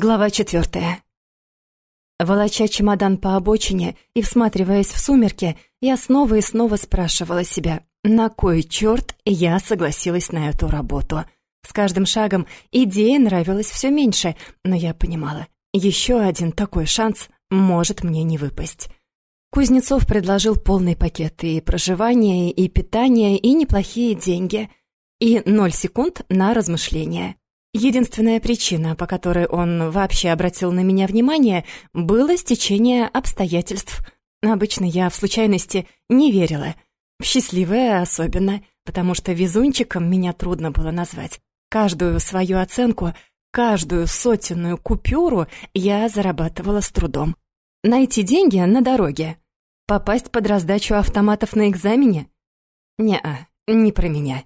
Глава четвертая. Волоча чемодан по обочине и всматриваясь в сумерки, я снова и снова спрашивала себя, на кой черт я согласилась на эту работу. С каждым шагом идея нравилась все меньше, но я понимала, еще один такой шанс может мне не выпасть. Кузнецов предложил полный пакет и проживания, и питания, и неплохие деньги, и ноль секунд на размышления. Единственная причина, по которой он вообще обратил на меня внимание, было стечение обстоятельств. Обычно я в случайности не верила. В счастливое особенно, потому что везунчиком меня трудно было назвать. Каждую свою оценку, каждую сотенную купюру я зарабатывала с трудом. Найти деньги на дороге. Попасть под раздачу автоматов на экзамене? Не-а, не про меня.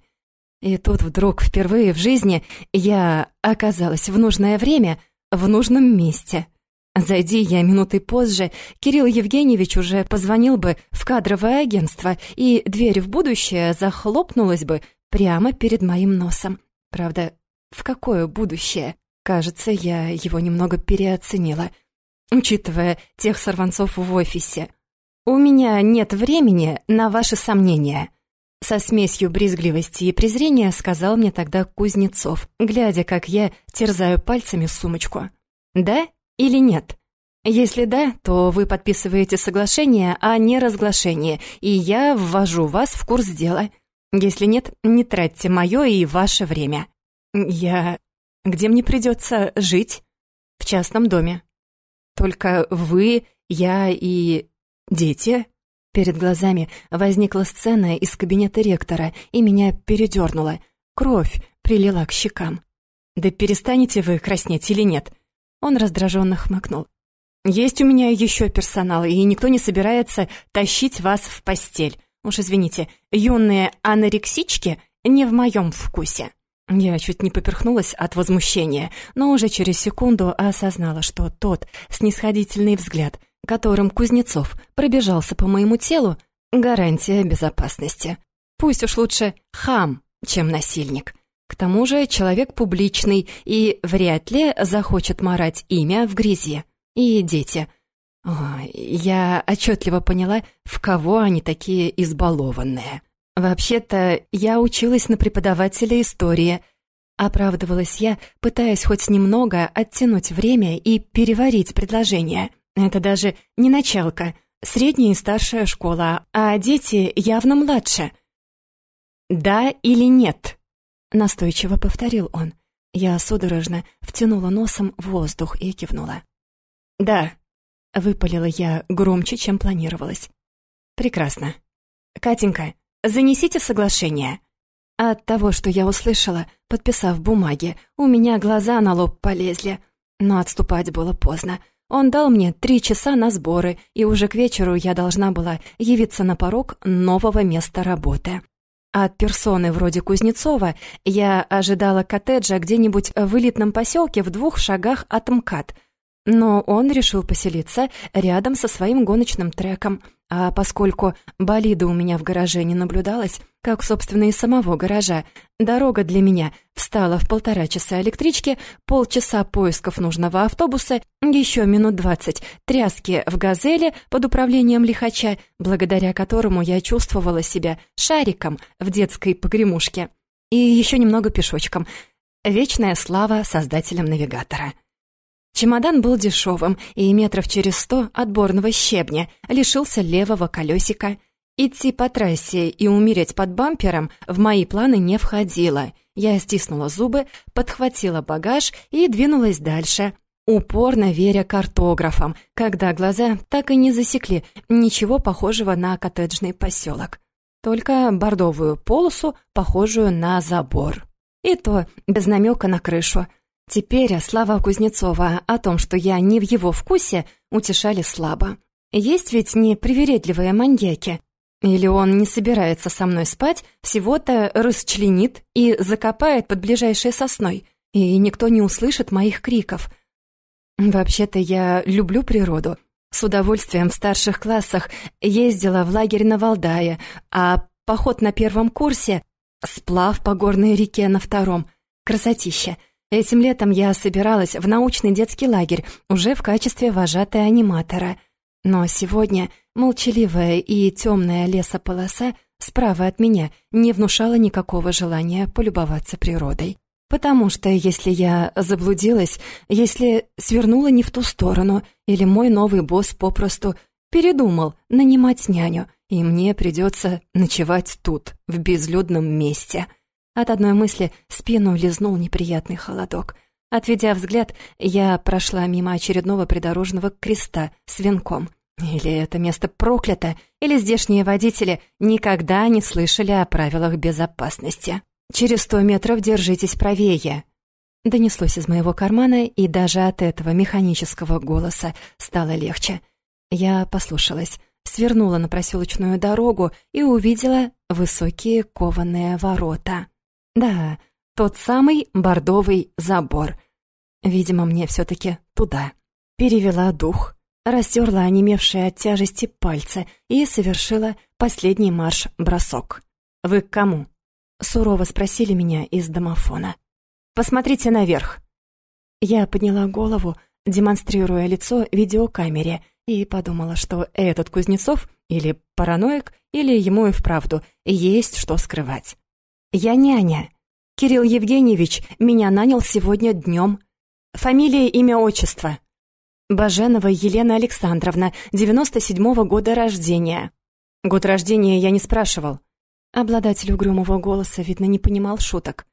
И тут вдруг впервые в жизни я оказалась в нужное время в нужном месте. Зайди я минуты позже, Кирилл Евгеньевич уже позвонил бы в кадровое агентство, и дверь в будущее захлопнулась бы прямо перед моим носом. Правда, в какое будущее? Кажется, я его немного переоценила, учитывая тех сорванцов в офисе. У меня нет времени на ваши сомнения. Со смесью брезгливости и презрения сказал мне тогда Кузнецов, глядя, как я терзаю пальцами сумочку. «Да или нет?» Если да, то вы подписываете соглашение о неразглашении, и я ввожу вас в курс дела. Если нет, не тратьте мое и ваше время. Я... Где мне придется жить? В частном доме. Только вы, я и... дети? Перед глазами возникла сцена из кабинета ректора, и меня передернуло. Кровь прилила к щекам. «Да перестанете вы краснеть или нет?» Он раздраженно хмыкнул. «Есть у меня еще персонал, и никто не собирается тащить вас в постель. Уж извините, юные анорексички не в моем вкусе». Я чуть не поперхнулась от возмущения, но уже через секунду осознала, что тот снисходительный взгляд — которым Кузнецов пробежался по моему телу, гарантия безопасности. Пусть уж лучше хам, чем насильник. К тому же человек публичный и вряд ли захочет марать имя в грязи. И дети. О, я отчетливо поняла, в кого они такие избалованные. Вообще-то, я училась на преподавателя истории. Оправдывалась я, пытаясь хоть немного оттянуть время и переварить предложение — это даже не началка, средняя и старшая школа, а дети явно младше. «Да или нет?» — настойчиво повторил он. Я судорожно втянула носом в воздух и кивнула. «Да», — выпалила я громче, чем планировалось. «Прекрасно. Катенька, занесите соглашение». От того, что я услышала, подписав бумаги, у меня глаза на лоб полезли, но отступать было поздно. Он дал мне три часа на сборы, и уже к вечеру я должна была явиться на порог нового места работы. От персоны вроде Кузнецова я ожидала коттеджа где-нибудь в элитном поселке в двух шагах от МКАД — но он решил поселиться рядом со своим гоночным треком, а поскольку болида у меня в гараже не наблюдалось, как, собственно, и самого гаража, дорога для меня встала в полтора часа электрички, полчаса поисков нужного автобуса, еще минут двадцать тряски в «Газели» под управлением лихача, благодаря которому я чувствовала себя шариком в детской погремушке, и еще немного пешочком. Вечная слава создателям навигатора. Чемодан был дешевым и метров через сто отборного щебня, лишился левого колесика. Идти по трассе и умереть под бампером в мои планы не входило. Я стиснула зубы, подхватила багаж и двинулась дальше, упорно веря картографам, когда глаза так и не засекли ничего похожего на коттеджный поселок. Только бордовую полосу, похожую на забор. И то без намека на крышу — Теперь слова Кузнецова о том, что я не в его вкусе, утешали слабо. Есть ведь не привередливые маньяки. Или он не собирается со мной спать, всего-то расчленит и закопает под ближайшей сосной, и никто не услышит моих криков. Вообще-то я люблю природу. С удовольствием в старших классах ездила в лагерь на Валдае, а поход на первом курсе — сплав по горной реке на втором. Красотища — Этим летом я собиралась в научный детский лагерь уже в качестве вожатой аниматора. Но сегодня молчаливая и темная лесополоса справа от меня не внушала никакого желания полюбоваться природой. Потому что если я заблудилась, если свернула не в ту сторону, или мой новый босс попросту передумал нанимать няню, и мне придется ночевать тут, в безлюдном месте. От одной мысли спину лизнул неприятный холодок. Отведя взгляд, я прошла мимо очередного придорожного креста с венком. Или это место проклято, или здешние водители никогда не слышали о правилах безопасности. «Через сто метров держитесь правее», — донеслось из моего кармана, и даже от этого механического голоса стало легче. Я послушалась, свернула на проселочную дорогу и увидела высокие кованые ворота. Да, тот самый бордовый забор. Видимо, мне все-таки туда. Перевела дух, растерла онемевшие от тяжести пальцы и совершила последний марш-бросок. «Вы к кому?» Сурово спросили меня из домофона. «Посмотрите наверх». Я подняла голову, демонстрируя лицо видеокамере, и подумала, что этот Кузнецов или параноик, или ему и вправду есть что скрывать. «Я няня. Кирилл Евгеньевич меня нанял сегодня днем. Фамилия, имя, отчество. Баженова Елена Александровна, 97-го года рождения». Год рождения я не спрашивал. Обладатель угрюмого голоса, видно, не понимал шуток.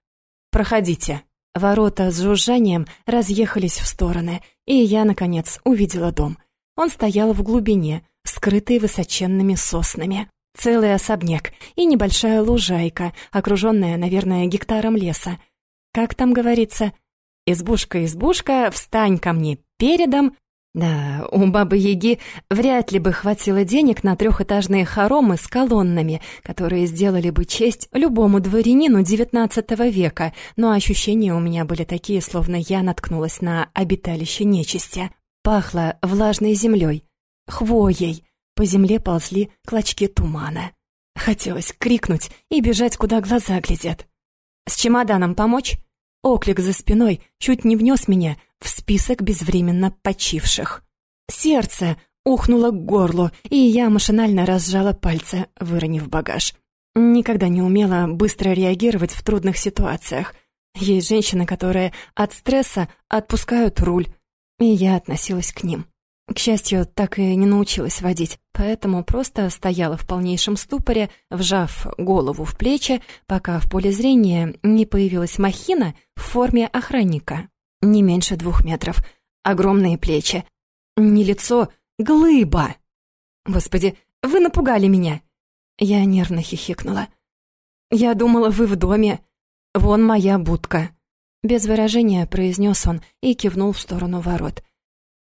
«Проходите». Ворота с жужжанием разъехались в стороны, и я, наконец, увидела дом. Он стоял в глубине, скрытый высоченными соснами. Целый особняк и небольшая лужайка, окруженная, наверное, гектаром леса. Как там говорится? «Избушка, избушка, встань ко мне передом, да, у Бабы-Яги вряд ли бы хватило денег на трехэтажные хоромы с колоннами, которые сделали бы честь любому дворянину XIX века, но ощущения у меня были такие, словно я наткнулась на обиталище нечисти. Пахло влажной землей, хвоей, по земле ползли клочки тумана. Хотелось крикнуть и бежать, куда глаза глядят. «С чемоданом помочь?» Оклик за спиной чуть не внес меня в список безвременно почивших. Сердце ухнуло к горлу, и я машинально разжала пальцы, выронив багаж. Никогда не умела быстро реагировать в трудных ситуациях. Есть женщины, которые от стресса отпускают руль, и я относилась к ним. К счастью, так и не научилась водить, поэтому просто стояла в полнейшем ступоре, вжав голову в плечи, пока в поле зрения не появилась махина в форме охранника. Не меньше двух метров, огромные плечи. Не лицо, глыба. Господи, вы напугали меня. Я нервно хихикнула. Я думала, вы в доме. Вон моя будка. Без выражения произнес он и кивнул в сторону ворот.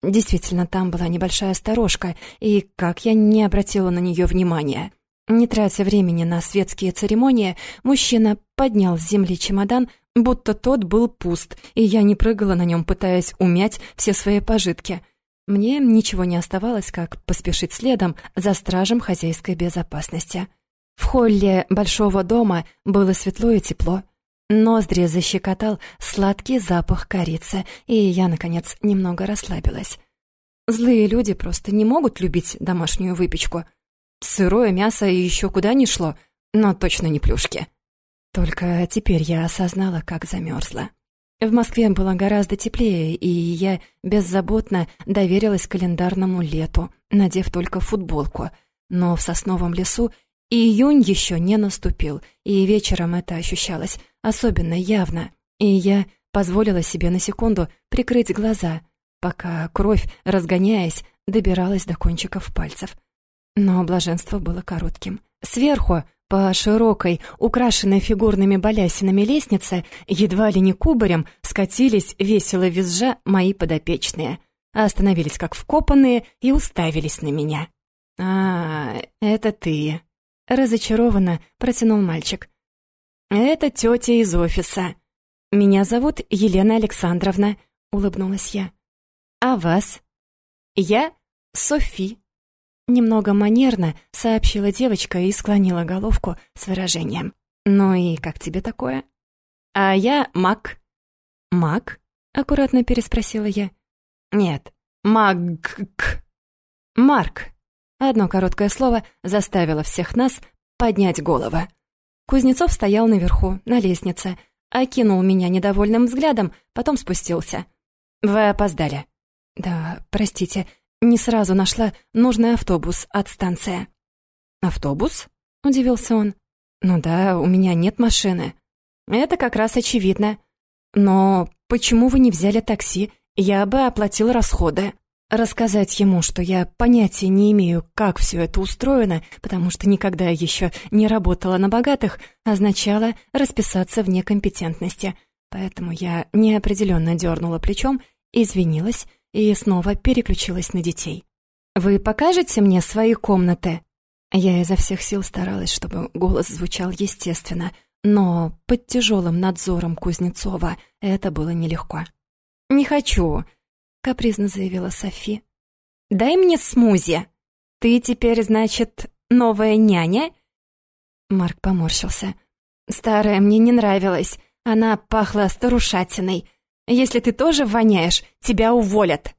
Действительно, там была небольшая сторожка, и как я не обратила на нее внимания. Не тратя времени на светские церемонии, мужчина поднял с земли чемодан, будто тот был пуст, и я не прыгала на нем, пытаясь умять все свои пожитки. Мне ничего не оставалось, как поспешить следом за стражем хозяйской безопасности. В холле большого дома было светло и тепло. Ноздри защекотал сладкий запах корицы, и я, наконец, немного расслабилась. Злые люди просто не могут любить домашнюю выпечку. Сырое мясо еще куда ни шло, но точно не плюшки. Только теперь я осознала, как замерзла. В Москве было гораздо теплее, и я беззаботно доверилась календарному лету, надев только футболку. Но в сосновом лесу июнь еще не наступил, и вечером это ощущалось особенно явно, и я позволила себе на секунду прикрыть глаза, пока кровь, разгоняясь, добиралась до кончиков пальцев. Но блаженство было коротким. Сверху, по широкой, украшенной фигурными балясинами лестнице, едва ли не кубарем, скатились, весело визжа, мои подопечные. Остановились как вкопанные и уставились на меня. «А, это ты», — разочарованно протянул мальчик. «Это тетя из офиса. Меня зовут Елена Александровна», — улыбнулась я. «А вас?» «Я Софи». Немного манерно сообщила девочка и склонила головку с выражением. «Ну и как тебе такое?» «А я Мак». «Маг?» — аккуратно переспросила я. «Нет, маг...» «Марк». Одно короткое слово заставило всех нас поднять головы. Кузнецов стоял наверху, на лестнице, окинул меня недовольным взглядом, потом спустился. «Вы опоздали». «Да, простите, не сразу нашла нужный автобус от станции». «Автобус?» — удивился он. «Ну да, у меня нет машины». «Это как раз очевидно. Но почему вы не взяли такси? Я бы оплатил расходы». Рассказать ему, что я понятия не имею, как все это устроено, потому что никогда еще не работала на богатых, означало расписаться в некомпетентности. Поэтому я неопределенно дернула плечом, извинилась и снова переключилась на детей. «Вы покажете мне свои комнаты?» Я изо всех сил старалась, чтобы голос звучал естественно, но под тяжелым надзором Кузнецова это было нелегко. «Не хочу», — капризно заявила Софи. «Дай мне смузи. Ты теперь, значит, новая няня?» Марк поморщился. «Старая мне не нравилась. Она пахла старушатиной. Если ты тоже воняешь, тебя уволят.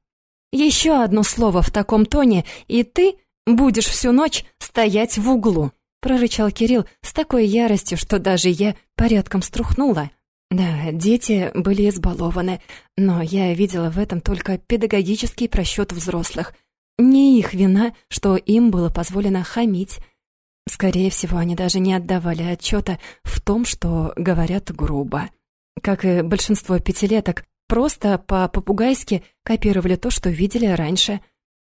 Еще одно слово в таком тоне, и ты будешь всю ночь стоять в углу», — прорычал Кирилл с такой яростью, что даже я порядком струхнула. Да, дети были избалованы, но я видела в этом только педагогический просчет взрослых. Не их вина, что им было позволено хамить. Скорее всего, они даже не отдавали отчета в том, что говорят грубо. Как и большинство пятилеток, просто по-попугайски копировали то, что видели раньше.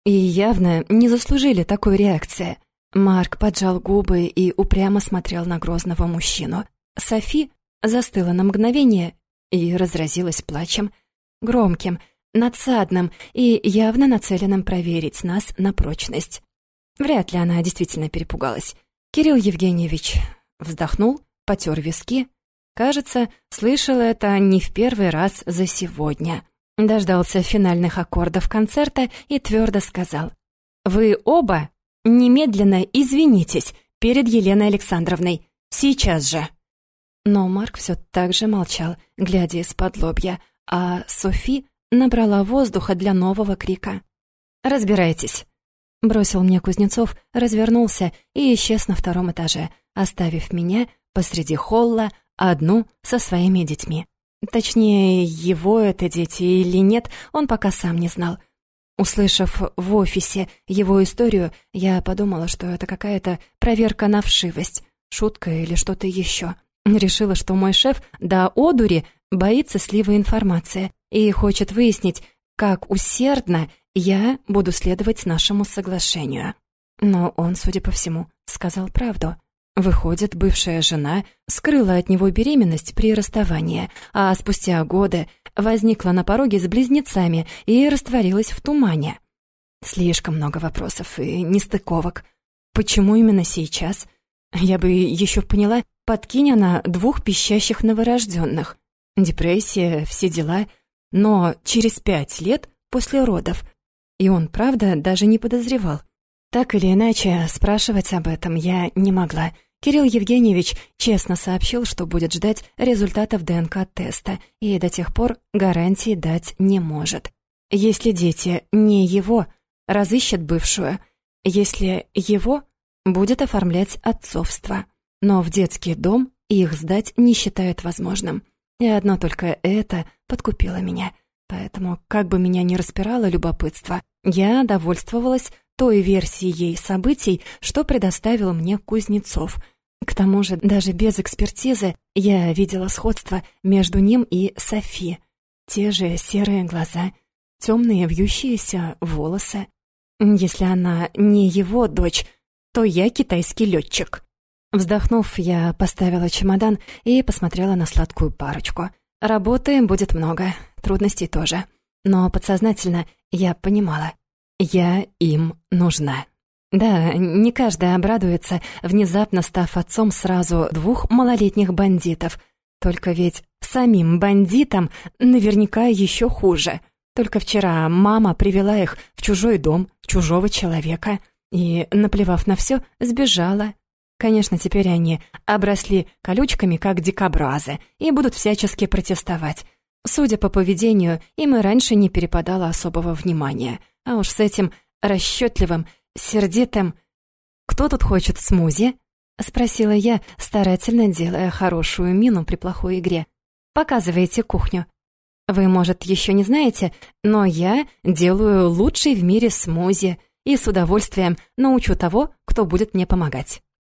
И явно не заслужили такой реакции. Марк поджал губы и упрямо смотрел на грозного мужчину. Софи застыла на мгновение и разразилась плачем, громким, надсадным и явно нацеленным проверить нас на прочность. Вряд ли она действительно перепугалась. Кирилл Евгеньевич вздохнул, потер виски, Кажется, слышал это не в первый раз за сегодня. Дождался финальных аккордов концерта и твердо сказал. «Вы оба немедленно извинитесь перед Еленой Александровной. Сейчас же!» Но Марк все так же молчал, глядя из-под лобья, а Софи набрала воздуха для нового крика. «Разбирайтесь!» Бросил мне Кузнецов, развернулся и исчез на втором этаже, оставив меня посреди холла, одну со своими детьми. Точнее, его это дети или нет, он пока сам не знал. Услышав в офисе его историю, я подумала, что это какая-то проверка на вшивость, шутка или что-то еще. Решила, что мой шеф до одури боится слива информации и хочет выяснить, как усердно я буду следовать нашему соглашению. Но он, судя по всему, сказал правду. Выходит, бывшая жена скрыла от него беременность при расставании, а спустя годы возникла на пороге с близнецами и растворилась в тумане. Слишком много вопросов и нестыковок. Почему именно сейчас? Я бы еще поняла, подкинь она двух пищащих новорожденных. Депрессия, все дела. Но через пять лет после родов. И он, правда, даже не подозревал. Так или иначе, спрашивать об этом я не могла — Кирилл Евгеньевич честно сообщил, что будет ждать результатов ДНК-теста и до тех пор гарантии дать не может. Если дети не его, разыщет бывшую. Если его, будет оформлять отцовство. Но в детский дом их сдать не считают возможным. И одно только это подкупило меня. Поэтому, как бы меня ни распирало любопытство, я довольствовалась той версией событий, что предоставил мне Кузнецов. К тому же, даже без экспертизы я видела сходство между ним и Софи. Те же серые глаза, темные вьющиеся волосы. Если она не его дочь, то я китайский летчик. Вздохнув, я поставила чемодан и посмотрела на сладкую парочку. Работы будет много, трудностей тоже. Но подсознательно я понимала — я им нужна. Да, не каждый обрадуется, внезапно став отцом сразу двух малолетних бандитов. Только ведь самим бандитам наверняка еще хуже. Только вчера мама привела их в чужой дом, чужого человека, и, наплевав на все, сбежала. Конечно, теперь они обросли колючками, как дикобразы, и будут всячески протестовать. Судя по поведению, им и раньше не перепадало особого внимания. А уж с этим расчетливым, сердитым... «Кто тут хочет смузи?» — спросила я, старательно делая хорошую мину при плохой игре. «Показывайте кухню. Вы, может, еще не знаете, но я делаю лучший в мире смузи и с удовольствием научу того, кто будет мне помогать».